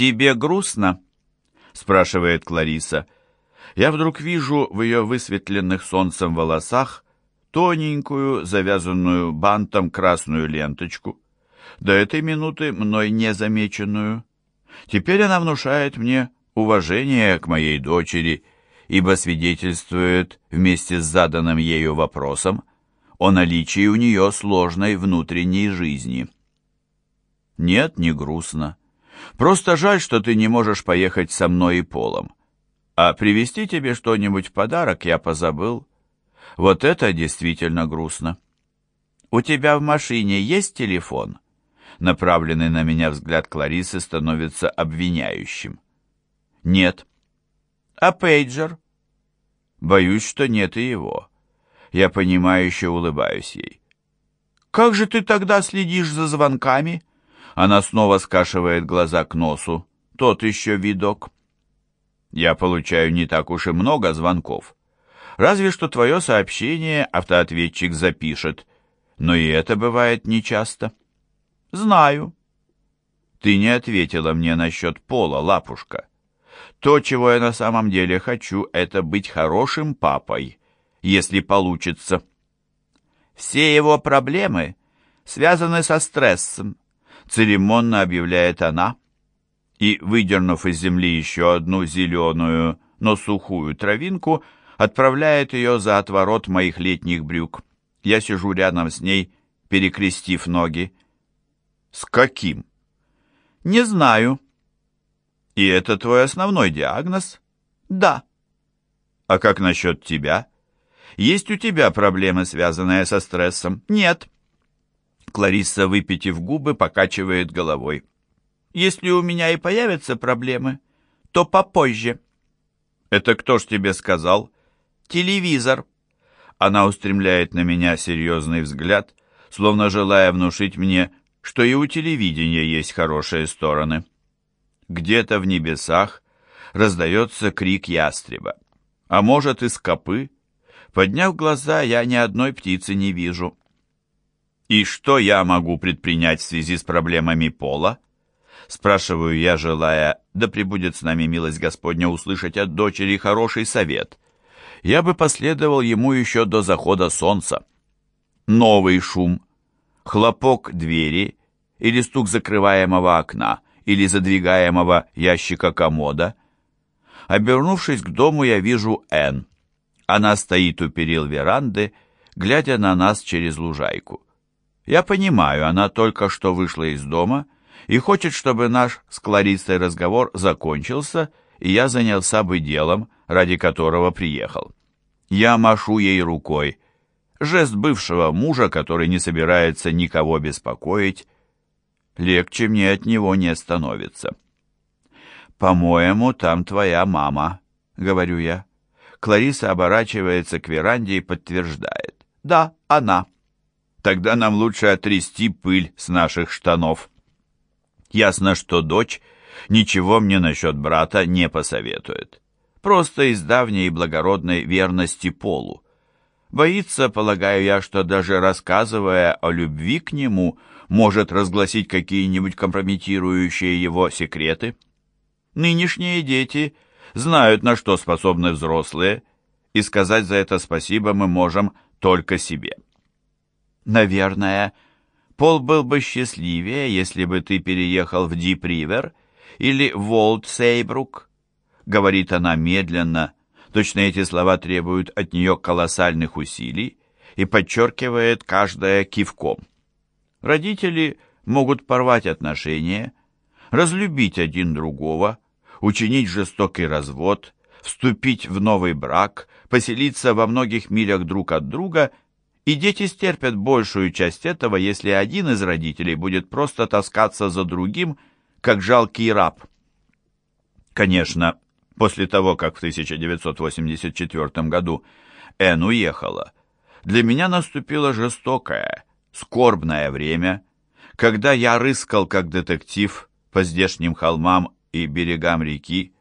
«Тебе грустно?» — спрашивает Клариса. Я вдруг вижу в ее высветленных солнцем волосах тоненькую, завязанную бантом красную ленточку, до этой минуты мной незамеченную. Теперь она внушает мне уважение к моей дочери, ибо свидетельствует вместе с заданным ею вопросом о наличии у нее сложной внутренней жизни. Нет, не грустно. Просто жаль, что ты не можешь поехать со мной и Полом. А привезти тебе что-нибудь в подарок я позабыл. Вот это действительно грустно. У тебя в машине есть телефон? Направленный на меня взгляд Кларисы становится обвиняющим. Нет. А пейджер? Боюсь, что нет и его. Я понимающе улыбаюсь ей. Как же ты тогда следишь за звонками? Она снова скашивает глаза к носу. Тот еще видок. Я получаю не так уж и много звонков. Разве что твое сообщение автоответчик запишет. Но и это бывает нечасто. Знаю. Ты не ответила мне насчет пола, лапушка. То, чего я на самом деле хочу, это быть хорошим папой, если получится. Все его проблемы связаны со стрессом, церемонно объявляет она, и, выдернув из земли еще одну зеленую, но сухую травинку, отправляет ее за отворот моих летних брюк. Я сижу рядом с ней, перекрестив ноги. «С каким?» «Не знаю». «И это твой основной диагноз?» «Да». «А как насчет тебя?» «Есть у тебя проблемы, связанные со стрессом?» «Нет». Кларисса, выпитив губы, покачивает головой. «Если у меня и появятся проблемы, то попозже». «Это кто ж тебе сказал?» «Телевизор». Она устремляет на меня серьезный взгляд, словно желая внушить мне, что и у телевидения есть хорошие стороны. Где-то в небесах раздается крик ястреба. А может, и скопы. Подняв глаза, я ни одной птицы не вижу. «И что я могу предпринять в связи с проблемами пола?» Спрашиваю я, желая, да пребудет с нами милость Господня, услышать от дочери хороший совет. Я бы последовал ему еще до захода солнца. Новый шум, хлопок двери или стук закрываемого окна или задвигаемого ящика комода. Обернувшись к дому, я вижу Энн. Она стоит у перил веранды, глядя на нас через лужайку. Я понимаю, она только что вышла из дома и хочет, чтобы наш с Клариссой разговор закончился, и я занялся бы делом, ради которого приехал. Я машу ей рукой. Жест бывшего мужа, который не собирается никого беспокоить. Легче мне от него не становится. «По-моему, там твоя мама», — говорю я. Клариса оборачивается к веранде и подтверждает. «Да, она». Тогда нам лучше отрясти пыль с наших штанов. Ясно, что дочь ничего мне насчет брата не посоветует. Просто из давней и благородной верности Полу. Боится, полагаю я, что даже рассказывая о любви к нему, может разгласить какие-нибудь компрометирующие его секреты. Нынешние дети знают, на что способны взрослые, и сказать за это спасибо мы можем только себе. Наверное, Пол был бы счастливее, если бы ты переехал в Дип-Ривер или в Волт-Сейбрук, говорит она медленно, точно эти слова требуют от нее колоссальных усилий и подчеркивает каждое кивком. Родители могут порвать отношения, разлюбить один другого, учинить жестокий развод, вступить в новый брак, поселиться во многих милях друг от друга – и дети стерпят большую часть этого, если один из родителей будет просто таскаться за другим, как жалкий раб. Конечно, после того, как в 1984 году Энн уехала, для меня наступило жестокое, скорбное время, когда я рыскал как детектив по здешним холмам и берегам реки,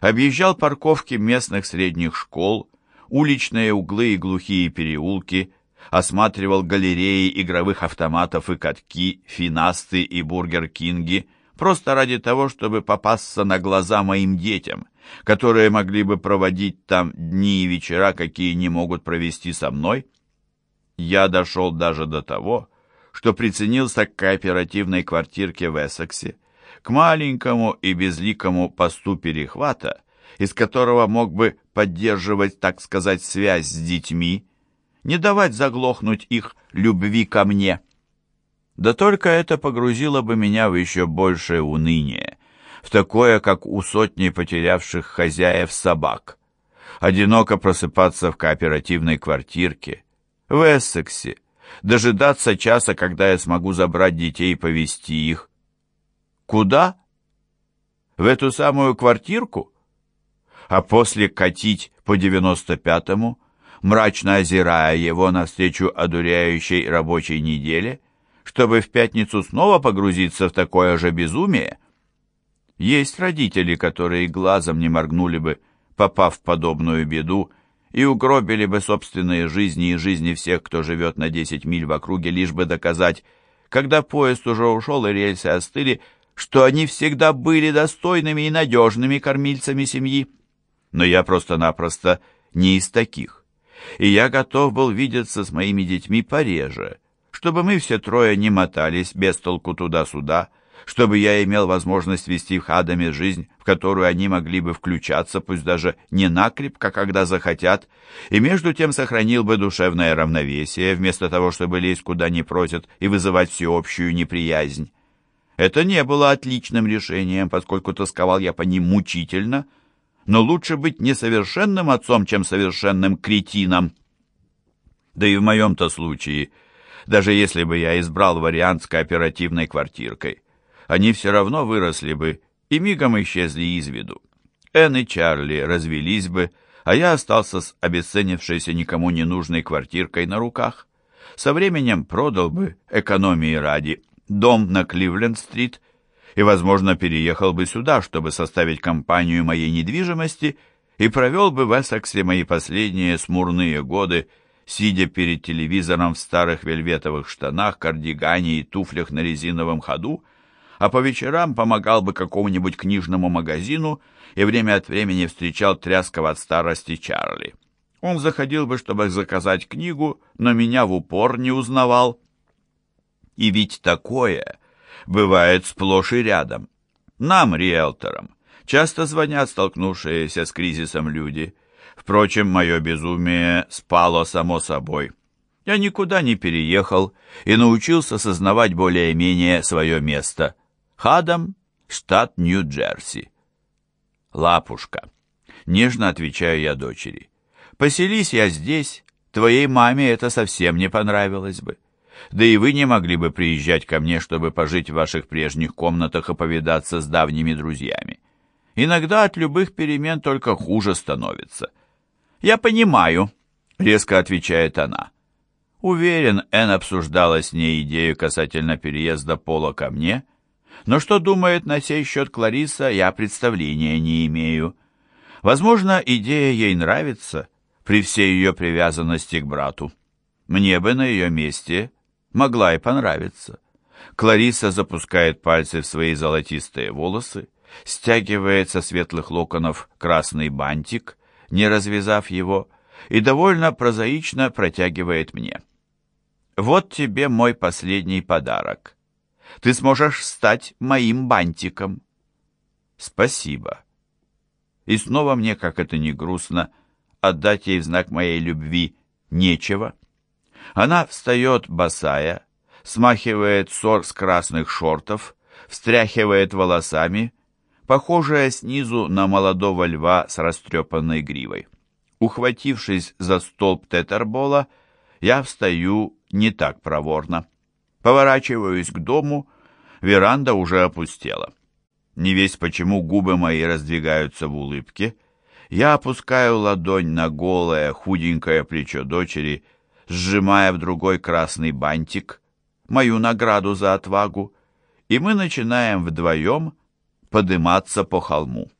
объезжал парковки местных средних школ, уличные углы и глухие переулки, осматривал галереи игровых автоматов и катки, финасты и бургер-кинги, просто ради того, чтобы попасться на глаза моим детям, которые могли бы проводить там дни и вечера, какие не могут провести со мной. Я дошел даже до того, что приценился к кооперативной квартирке в Эссексе, к маленькому и безликому посту перехвата, из которого мог бы поддерживать, так сказать, связь с детьми, не давать заглохнуть их любви ко мне. Да только это погрузило бы меня в еще большее уныние, в такое, как у сотни потерявших хозяев собак. Одиноко просыпаться в кооперативной квартирке, в Эссексе, дожидаться часа, когда я смогу забрать детей и повезти их. Куда? В эту самую квартирку? А после катить по девяносто пятому, мрачно озирая его навстречу одуряющей рабочей неделе, чтобы в пятницу снова погрузиться в такое же безумие? Есть родители, которые глазом не моргнули бы, попав в подобную беду, и угробили бы собственные жизни и жизни всех, кто живет на 10 миль в округе, лишь бы доказать, когда поезд уже ушел и рельсы остыли, что они всегда были достойными и надежными кормильцами семьи. Но я просто-напросто не из таких. И я готов был видеться с моими детьми пореже, чтобы мы все трое не мотались без толку туда-сюда, чтобы я имел возможность вести в Хадаме жизнь, в которую они могли бы включаться, пусть даже не накрепко, когда захотят, и между тем сохранил бы душевное равновесие, вместо того, чтобы лезть куда не просят и вызывать всеобщую неприязнь. Это не было отличным решением, поскольку тосковал я по ним мучительно, но лучше быть несовершенным отцом, чем совершенным кретином. Да и в моем-то случае, даже если бы я избрал вариант с кооперативной квартиркой, они все равно выросли бы и мигом исчезли из виду. Энн и Чарли развелись бы, а я остался с обесценившейся никому не нужной квартиркой на руках. Со временем продал бы, экономии ради, дом на Кливленд-стрит и, возможно, переехал бы сюда, чтобы составить компанию моей недвижимости и провел бы в Эссексе мои последние смурные годы, сидя перед телевизором в старых вельветовых штанах, кардигане и туфлях на резиновом ходу, а по вечерам помогал бы какому-нибудь книжному магазину и время от времени встречал тряского от старости Чарли. Он заходил бы, чтобы заказать книгу, но меня в упор не узнавал. И ведь такое бывает сплошь и рядом. Нам, риэлторам, часто звонят столкнувшиеся с кризисом люди. Впрочем, мое безумие спало само собой. Я никуда не переехал и научился сознавать более-менее свое место. Хадам, штат Нью-Джерси. Лапушка. Нежно отвечаю я дочери. Поселись я здесь, твоей маме это совсем не понравилось бы. Да и вы не могли бы приезжать ко мне, чтобы пожить в ваших прежних комнатах и повидаться с давними друзьями. Иногда от любых перемен только хуже становится. Я понимаю, резко отвечает она. Уверен, Энн обсуждала с ней идею касательно переезда Пола ко мне, — но что думает на сей счет Клариса, я представления не имею. Возможно, идея ей нравится, при всей ее привязанности к брату. Мне бы на ее месте могла и понравиться. Клариса запускает пальцы в свои золотистые волосы, стягивает со светлых локонов красный бантик, не развязав его, и довольно прозаично протягивает мне. «Вот тебе мой последний подарок ты сможешь стать моим бантиком. Спасибо. И снова мне, как это не грустно, отдать ей в знак моей любви нечего. Она встает босая, смахивает сор с красных шортов, встряхивает волосами, похожая снизу на молодого льва с растрепанной гривой. Ухватившись за столб тетербола, я встаю не так проворно. Поворачиваюсь к дому, веранда уже опустела. Не весь почему губы мои раздвигаются в улыбке. Я опускаю ладонь на голое, худенькое плечо дочери, сжимая в другой красный бантик, мою награду за отвагу, и мы начинаем вдвоем подниматься по холму.